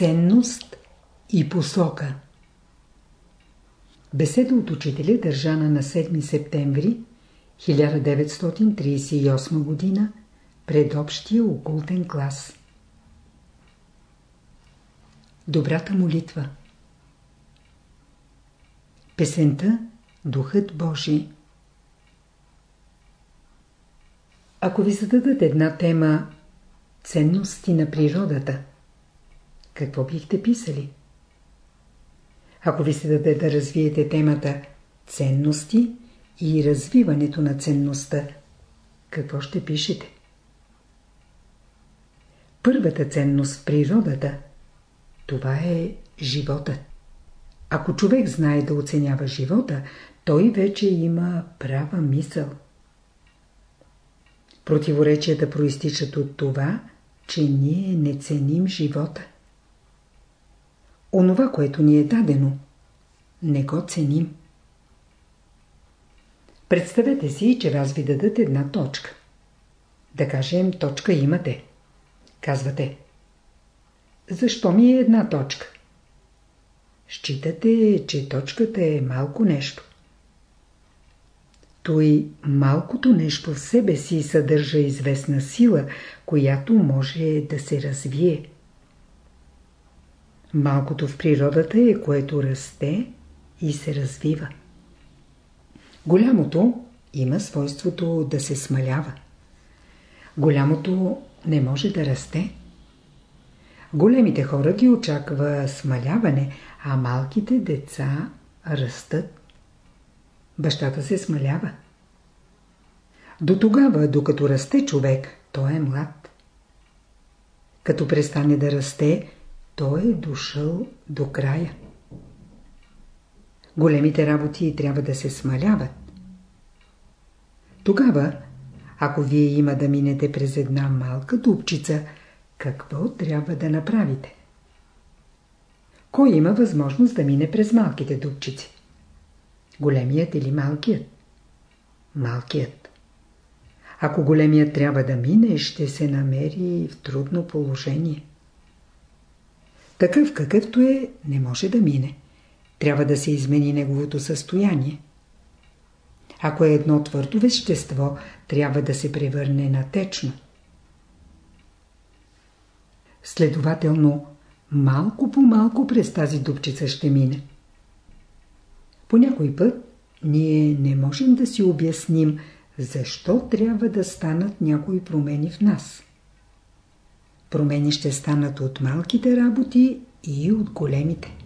Ценност и посока Беседа от учителя държана на 7 септември 1938 г. пред общия окултен клас. Добрата молитва Песента Духът Божий Ако ви зададат една тема Ценности на природата, какво бихте писали? Ако ви се даде да развиете темата Ценности и развиването на ценността, какво ще пишете? Първата ценност в природата – това е живота. Ако човек знае да оценява живота, той вече има права мисъл. Противоречията проистичат от това, че ние не ценим живота. Онова, което ни е дадено, не го ценим. Представете си, че вас ви дадат една точка. Да кажем, точка имате. Казвате. Защо ми е една точка? Считате, че точката е малко нещо. Той малкото нещо в себе си съдържа известна сила, която може да се развие. Малкото в природата е, което расте и се развива. Голямото има свойството да се смалява. Голямото не може да расте. Големите хора ги очаква смаляване, а малките деца растат. Бащата се смалява. До тогава, докато расте човек, той е млад. Като престане да расте, той е дошъл до края. Големите работи трябва да се смаляват. Тогава, ако вие има да минете през една малка дупчица, какво трябва да направите? Кой има възможност да мине през малките дупчици? Големият или малкият? Малкият. Ако големият трябва да мине, ще се намери в трудно положение. Такъв какъвто е, не може да мине. Трябва да се измени неговото състояние. Ако е едно твърдо вещество, трябва да се превърне на течно. Следователно, малко по малко през тази дупчица ще мине. По някой път ние не можем да си обясним защо трябва да станат някои промени в нас. Промени ще станат от малките работи и от големите.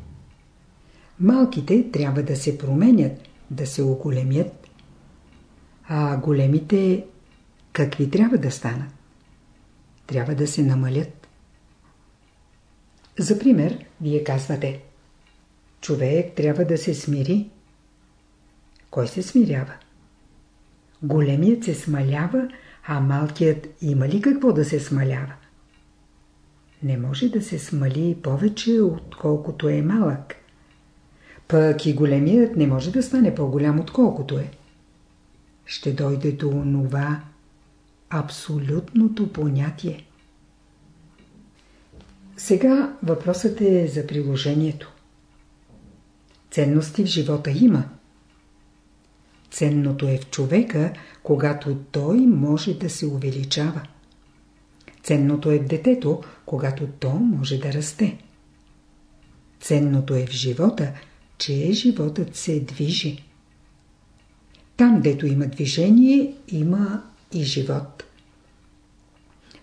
Малките трябва да се променят, да се оголемят, а големите какви трябва да станат? Трябва да се намалят. За пример, вие казвате Човек трябва да се смири. Кой се смирява? Големият се смалява, а малкият има ли какво да се смалява? Не може да се смали повече, отколкото е малък. Пък и големият не може да стане по-голям, отколкото е. Ще дойде до онова абсолютното понятие. Сега въпросът е за приложението. Ценности в живота има. Ценното е в човека, когато той може да се увеличава. Ценното е в детето, когато то може да расте. Ценното е в живота, че животът се движи. Там, дето има движение, има и живот.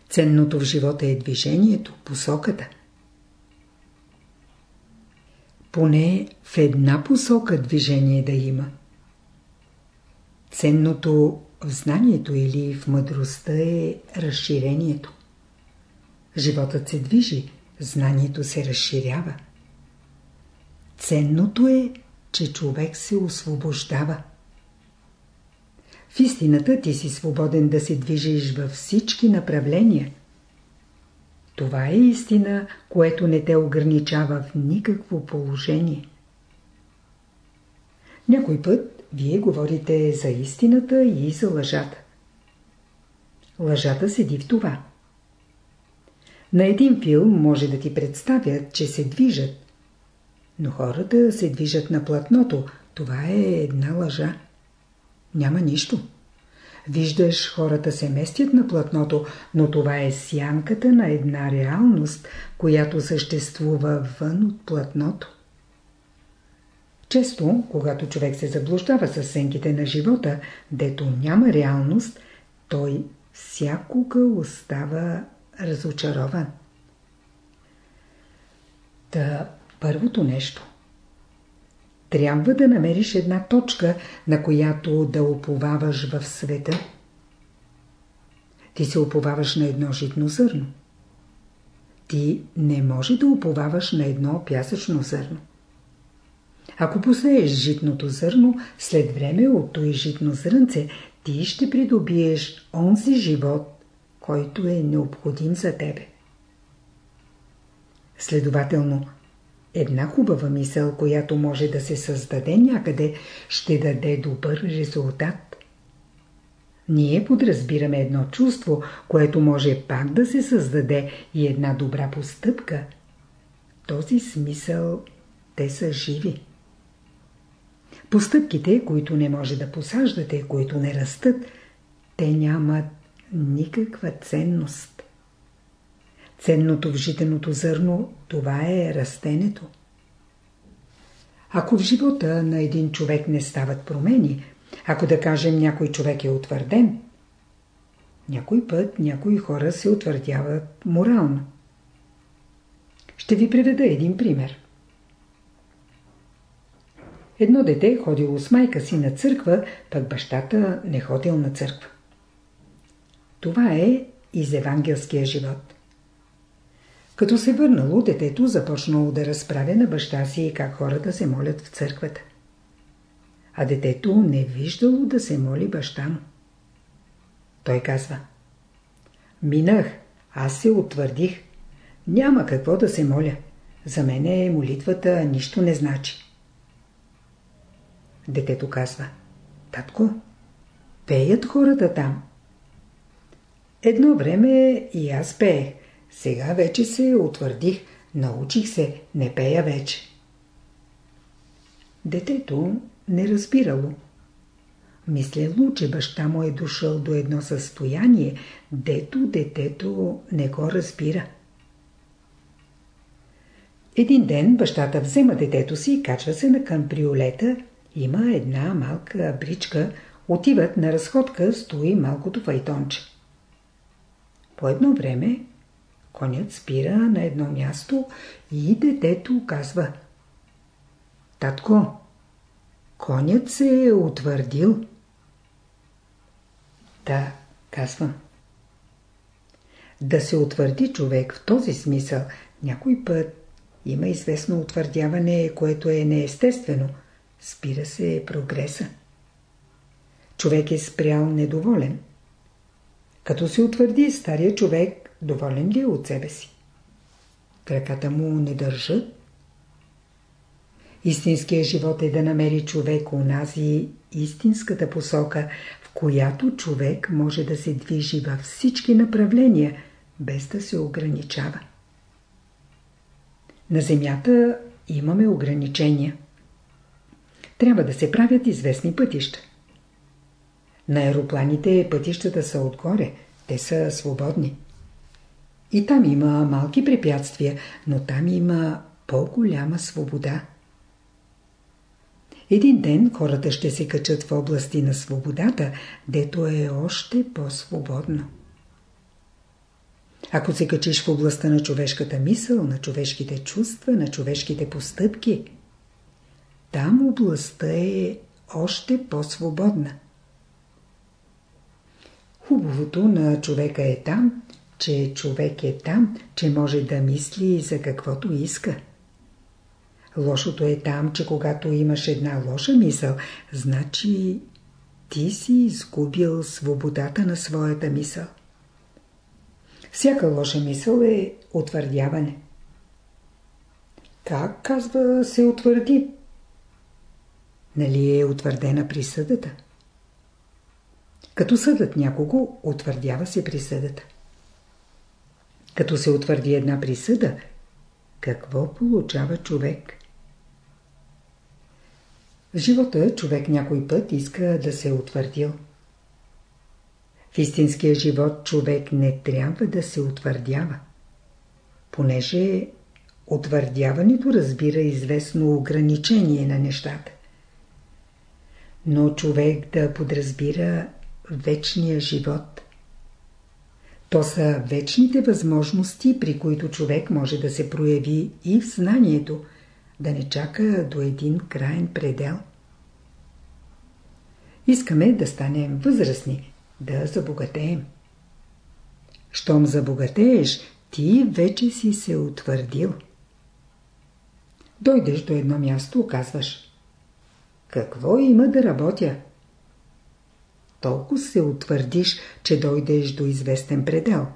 Ценното в живота е движението, посоката. Поне в една посока движение да има. Ценното в знанието или в мъдростта е разширението. Животът се движи, знанието се разширява. Ценното е, че човек се освобождава. В истината ти си свободен да се движиш във всички направления. Това е истина, което не те ограничава в никакво положение. Някой път вие говорите за истината и за лъжата. Лъжата седи в това. На един филм може да ти представят, че се движат. Но хората се движат на платното. Това е една лъжа. Няма нищо. Виждаш, хората се местят на платното, но това е сянката на една реалност, която съществува вън от платното. Често, когато човек се заблуждава с сенките на живота, дето няма реалност, той всякога остава разочарован. Та първото нещо. Трябва да намериш една точка, на която да уповаваш в света. Ти се уповаваш на едно житно зърно. Ти не може да уповаваш на едно пясъчно зърно. Ако посееш житното зърно, след време от той житно зрънце ти ще придобиеш онзи живот, който е необходим за тебе. Следователно, една хубава мисъл, която може да се създаде някъде, ще даде добър резултат. Ние подразбираме едно чувство, което може пак да се създаде и една добра постъпка. Този смисъл те са живи. Постъпките, които не може да посаждате, които не растат, те нямат никаква ценност. Ценното в житеното зърно, това е растенето. Ако в живота на един човек не стават промени, ако да кажем някой човек е утвърден, някой път някои хора се утвърдяват морално. Ще ви приведа един пример. Едно дете ходило с майка си на църква, пък бащата не ходил на църква. Това е из евангелския живот. Като се върнало, детето започнало да разправя на баща си как хората се молят в църквата. А детето не виждало да се моли баща му. Той казва Минах, аз се утвърдих. Няма какво да се моля. За мене молитвата нищо не значи. Детето казва Татко, пеят хората там. Едно време и аз пеех. Сега вече се утвърдих, научих се, не пея вече. Детето не разбирало. Мислело, че баща му е дошъл до едно състояние, дето детето не го разбира. Един ден бащата взема детето си и качва се на камприолета. Има една малка бричка, отиват на разходка, стои малкото файтонче. По едно време конят спира на едно място и детето казва Татко, конят се е утвърдил. Да, казвам. Да се утвърди човек в този смисъл, някой път има известно утвърдяване, което е неестествено. Спира се прогреса. Човек е спрял недоволен. Като се утвърди стария човек, доволен ли е от себе си? Краката му не държат. Истинският живот е да намери човек унази истинската посока, в която човек може да се движи във всички направления, без да се ограничава. На Земята имаме ограничения. Трябва да се правят известни пътища. На аеропланите пътищата са отгоре, те са свободни. И там има малки препятствия, но там има по-голяма свобода. Един ден хората ще се качат в области на свободата, дето е още по-свободно. Ако се качиш в областта на човешката мисъл, на човешките чувства, на човешките постъпки, там областта е още по-свободна. Хубавото на човека е там, че човек е там, че може да мисли за каквото иска. Лошото е там, че когато имаш една лоша мисъл, значи ти си изгубил свободата на своята мисъл. Всяка лоша мисъл е утвърдяване. Как, казва, се утвърди? Нали е утвърдена присъдата? Като съдът някого, утвърдява се присъдата. Като се утвърди една присъда, какво получава човек? В живота човек някой път иска да се е утвърдил. В истинския живот човек не трябва да се утвърдява, понеже утвърдяването разбира известно ограничение на нещата. Но човек да подразбира вечния живот. То са вечните възможности, при които човек може да се прояви и в знанието, да не чака до един крайен предел. Искаме да станем възрастни, да забогатеем. Щом забогатееш, ти вече си се утвърдил. Дойдеш до едно място, казваш Какво има да работя? Толкова се утвърдиш, че дойдеш до известен предел.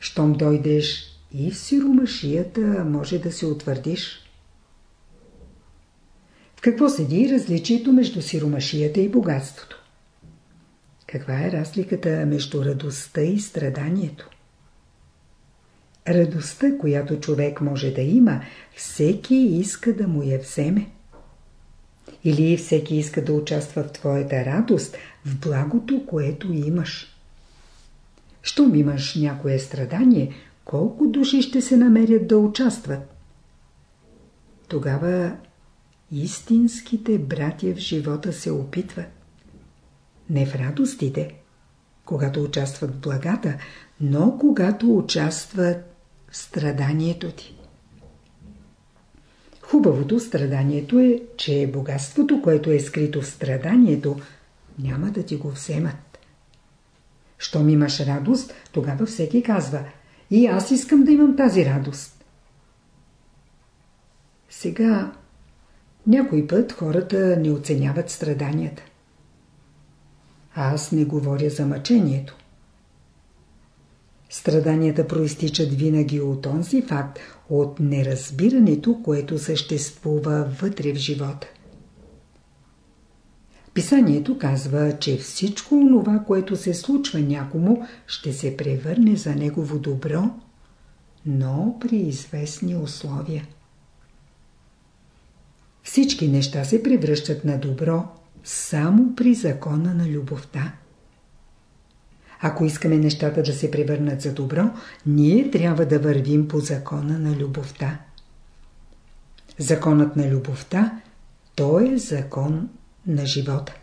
Щом дойдеш и в сиромашията може да се утвърдиш. В какво седи различието между сиромашията и богатството? Каква е разликата между радостта и страданието? Радостта, която човек може да има, всеки иска да му я вземе. Или всеки иска да участва в твоята радост, в благото, което имаш. Щом имаш някое страдание, колко души ще се намерят да участват? Тогава истинските братя в живота се опитват. Не в радостите, когато участват в благата, но когато участват в страданието ти. Хубавото страданието е, че богатството, което е скрито в страданието, няма да ти го вземат. Щом имаш радост, тогава всеки казва и аз искам да имам тази радост. Сега някой път хората не оценяват страданията. Аз не говоря за мъчението. Страданията проистичат винаги от онзи факт, от неразбирането, което съществува вътре в живота. Писанието казва, че всичко онова, което се случва някому, ще се превърне за негово добро, но при известни условия. Всички неща се превръщат на добро само при закона на любовта. Ако искаме нещата да се превърнат за добро, ние трябва да вървим по закона на любовта. Законът на любовта, то е закон на живота.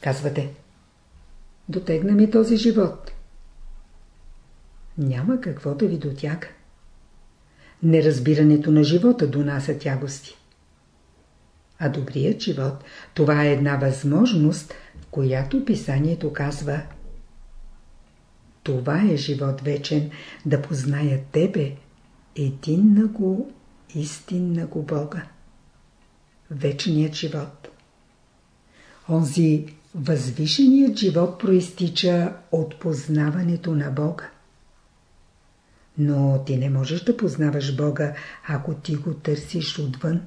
Казвате, дотегна ми този живот. Няма какво да ви дотяга. Неразбирането на живота донася тягости. А добрият живот, това е една възможност, която писанието казва Това е живот вечен, да позная Тебе, единна го, истинна го Бога. Вечният живот. Онзи възвишеният живот проистича от познаването на Бога. Но ти не можеш да познаваш Бога, ако ти го търсиш отвън.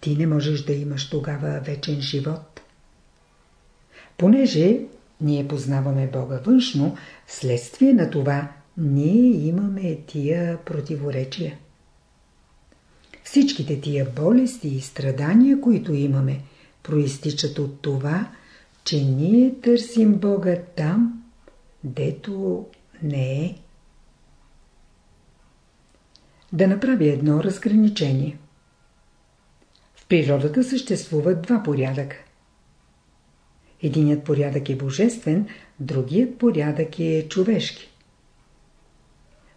Ти не можеш да имаш тогава вечен живот. Понеже ние познаваме Бога външно, следствие на това ние имаме тия противоречия. Всичките тия болести и страдания, които имаме, проистичат от това, че ние търсим Бога там, дето не е. Да направя едно разграничение. В природата съществуват два порядъка. Единият порядък е божествен, другият порядък е човешки.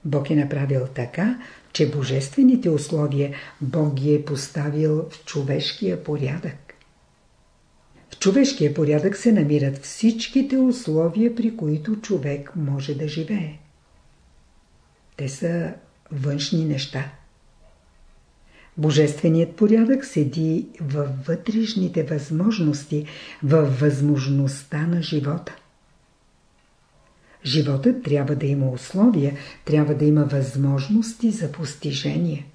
Бог е направил така, че божествените условия Бог ги е поставил в човешкия порядък. В човешкия порядък се намират всичките условия, при които човек може да живее. Те са външни неща. Божественият порядък седи във вътрешните възможности, във възможността на живота. Животът трябва да има условия, трябва да има възможности за постижение.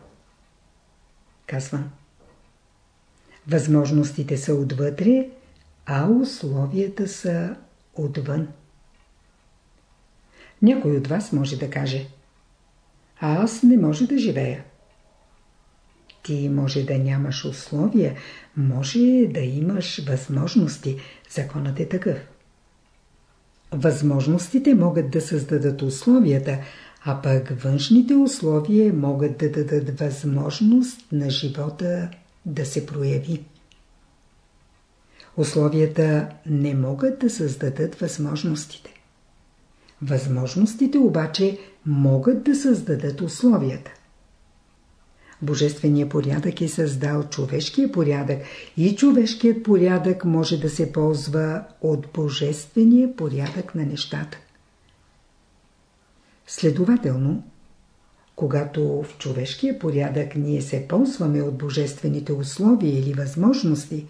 Казвам. Възможностите са отвътре, а условията са отвън. Някой от вас може да каже аз не може да живея. Ти може да нямаш условия, може да имаш възможности. Законът е такъв. Възможностите могат да създадат условията, а пък външните условия могат да дадат възможност на живота да се прояви. Условията не могат да създадат възможностите. Възможностите обаче могат да създадат условията. Божественият порядък е създал човешкия порядък и човешкият порядък може да се ползва от божествения порядък на нещата. Следователно, когато в човешкия порядък ние се ползваме от божествените условия или възможности,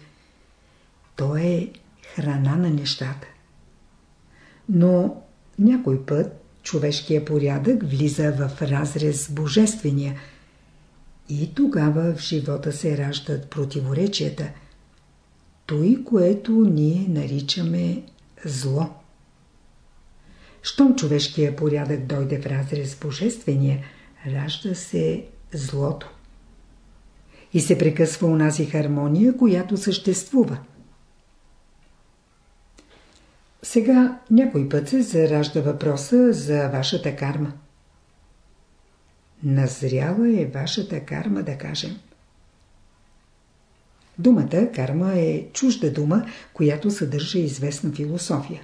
то е храна на нещата. Но някой път човешкия порядък влиза в разрез с божествения и тогава в живота се раждат противоречията, той, което ние наричаме зло. Щом човешкия порядък дойде в разрез с божествения, ражда се злото. И се прекъсва унази хармония, която съществува. Сега някой път се заражда въпроса за вашата карма. Назряла е вашата карма, да кажем. Думата карма е чужда дума, която съдържа известна философия.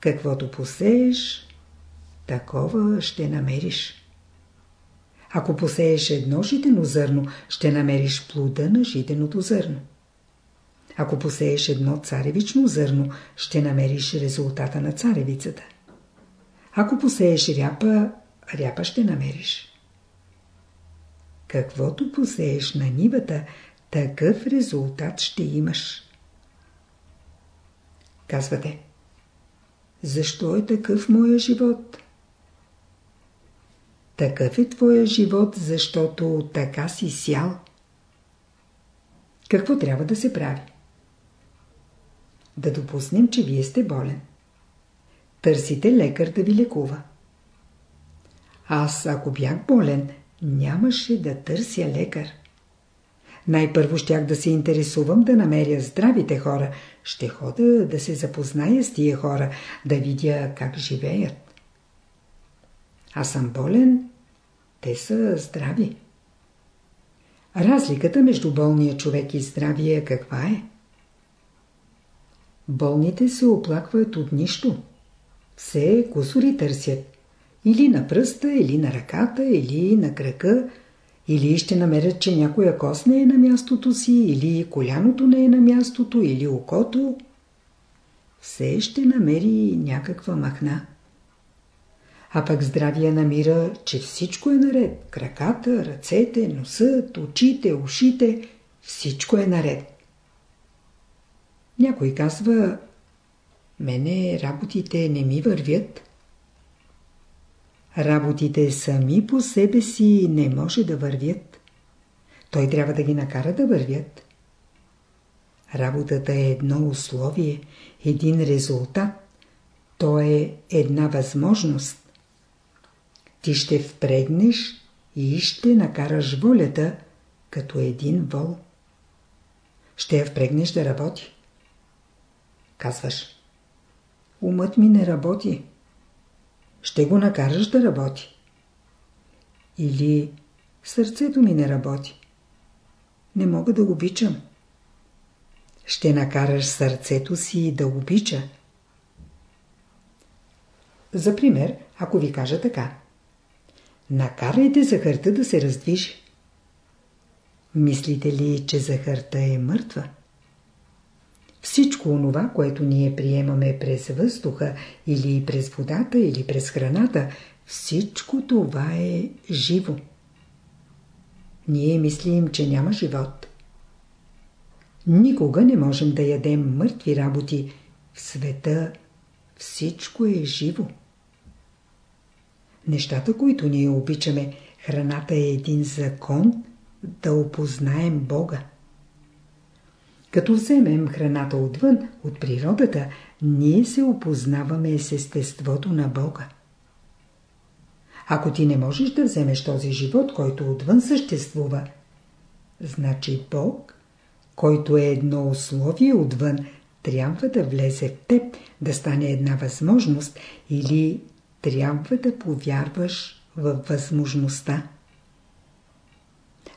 Каквото посееш, такова ще намериш. Ако посееш едно житено зърно, ще намериш плода на житеното зърно. Ако посееш едно царевично зърно, ще намериш резултата на царевицата. Ако посееш ряпа, ряпа ще намериш. Каквото посееш на нивата, такъв резултат ще имаш. Казвате, защо е такъв моя живот? Такъв е твоя живот, защото така си сял. Какво трябва да се прави? Да допуснем, че вие сте болен. Търсите лекар да ви лекува. Аз, ако бях болен, нямаше да търся лекар. Най-първо щях да се интересувам да намеря здравите хора. Ще хода да се запозная с тия хора, да видя как живеят. Аз съм болен, те са здрави. Разликата между болния човек и здравия каква е? Болните се оплакват от нищо. Все кусори търсят. Или на пръста, или на ръката, или на крака, или ще намерят, че някоя кост не е на мястото си, или коляното не е на мястото, или окото. Все ще намери някаква махна. А пък здравия намира, че всичко е наред. Краката, ръцете, носът, очите, ушите, всичко е наред. Някой казва, мене работите не ми вървят. Работите сами по себе си не може да вървят. Той трябва да ги накара да вървят. Работата е едно условие, един резултат. То е една възможност. Ти ще впрегнеш и ще накараш волята като един вол. Ще я впрегнеш да работи. Казваш, умът ми не работи ще го накараш да работи. Или сърцето ми не работи. Не мога да го обичам. Ще накараш сърцето си да обича. За пример, ако ви кажа така. Накарайте захарта да се раздвижи. Мислите ли, че захарта е мъртва? Всичко онова, което ние приемаме през въздуха или през водата или през храната, всичко това е живо. Ние мислим, че няма живот. Никога не можем да ядем мъртви работи. В света всичко е живо. Нещата, които ние обичаме, храната е един закон да опознаем Бога. Като вземем храната отвън, от природата, ние се опознаваме с естеството на Бога. Ако ти не можеш да вземеш този живот, който отвън съществува, значи Бог, който е едно условие отвън, трябва да влезе в теб, да стане една възможност или трябва да повярваш в възможността.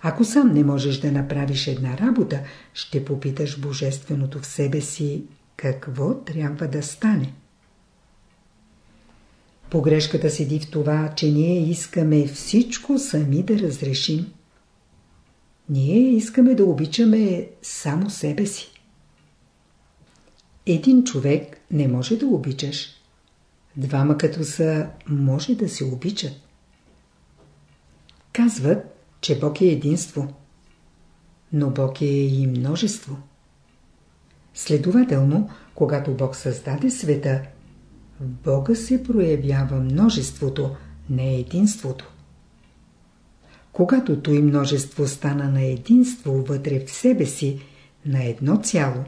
Ако сам не можеш да направиш една работа, ще попиташ Божественото в себе си какво трябва да стане. Погрешката седи в това, че ние искаме всичко сами да разрешим. Ние искаме да обичаме само себе си. Един човек не може да обичаш. Двама като са, може да се обичат. Казват, че Бог е единство. Но Бог е и множество. Следователно, когато Бог създаде света, в Бога се проявява множеството, не единството. Когато той множество стана на единство вътре в себе си, на едно цяло,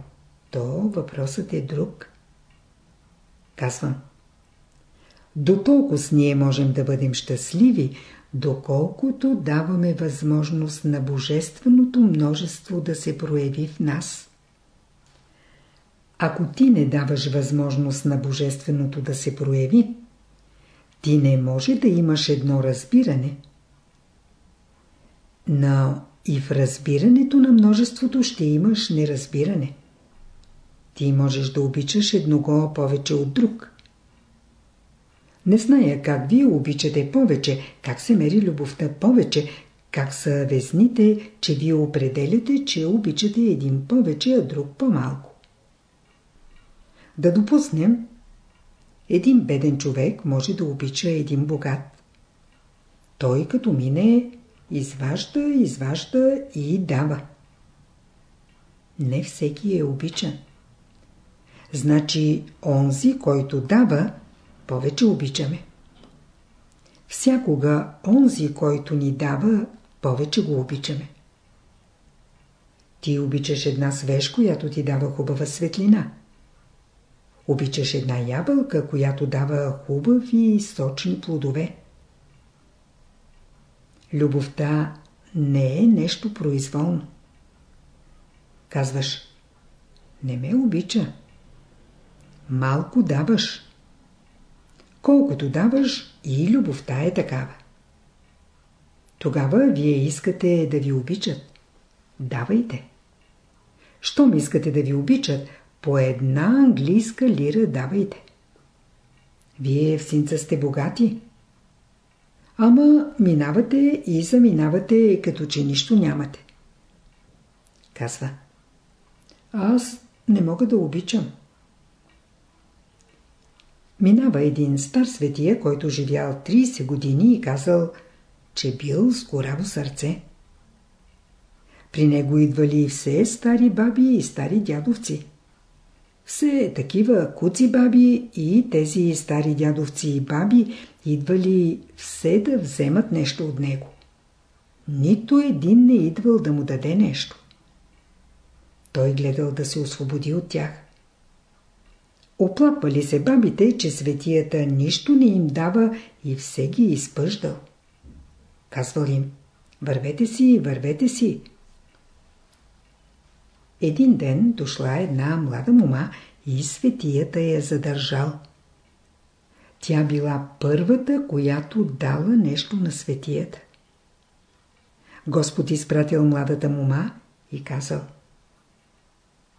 то въпросът е друг. Казвам. До толкова ние можем да бъдем щастливи, доколкото даваме възможност на божественото множество да се прояви в нас. Ако ти не даваш възможност на божественото да се прояви, ти не може да имаш едно разбиране. Но и в разбирането на множеството ще имаш неразбиране. Ти можеш да обичаш едного повече от друг. Не зная как вие обичате повече, как се мери любовта повече, как са везните, че вие определяте, че обичате един повече, а друг по-малко. Да допуснем, един беден човек може да обича един богат. Той като мине, изважда, изважда и дава. Не всеки е обичан. Значи, онзи, който дава, повече обичаме. Всякога онзи, който ни дава, повече го обичаме. Ти обичаш една свеж, която ти дава хубава светлина. Обичаш една ябълка, която дава хубави и сочни плодове. Любовта не е нещо произволно. Казваш, не ме обича. Малко даваш. Колкото даваш и любовта е такава. Тогава вие искате да ви обичат. Давайте. Щом искате да ви обичат, по една английска лира давайте. Вие в синца сте богати. Ама минавате и заминавате, като че нищо нямате. Казва. Аз не мога да обичам. Минава един стар светия, който живял 30 години и казал, че бил с кораво сърце. При него идвали все стари баби и стари дядовци. Все такива куци баби и тези стари дядовци и баби идвали все да вземат нещо от него. Нито един не идвал да му даде нещо. Той гледал да се освободи от тях. Оплаквали се бабите, че светията нищо не им дава и все ги изпъждал. Казвал им, вървете си, вървете си. Един ден дошла една млада мома и светията я задържал. Тя била първата, която дала нещо на светията. Господ изпратил младата мома и казал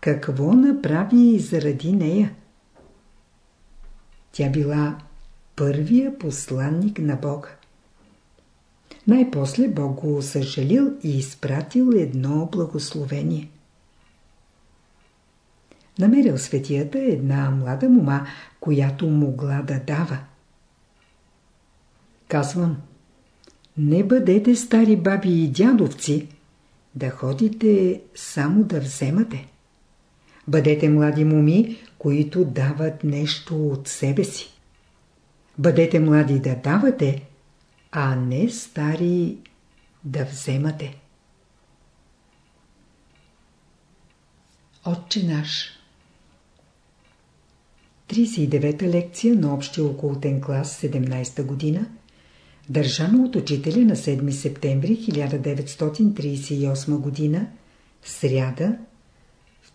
Какво направи заради нея? Тя била първия посланник на Бога. Най-после Бог го съжалил и изпратил едно благословение. Намерил светията една млада мума, която могла да дава. Казвам, не бъдете стари баби и дядовци, да ходите само да вземате. Бъдете млади моми, които дават нещо от себе си. Бъдете млади да давате, а не стари да вземате. Отче наш 39-та лекция на общия околотен клас 17-та година държана от учителя на 7 септември 1938 година сряда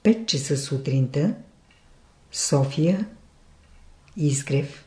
5 часа сутринта София Изгрев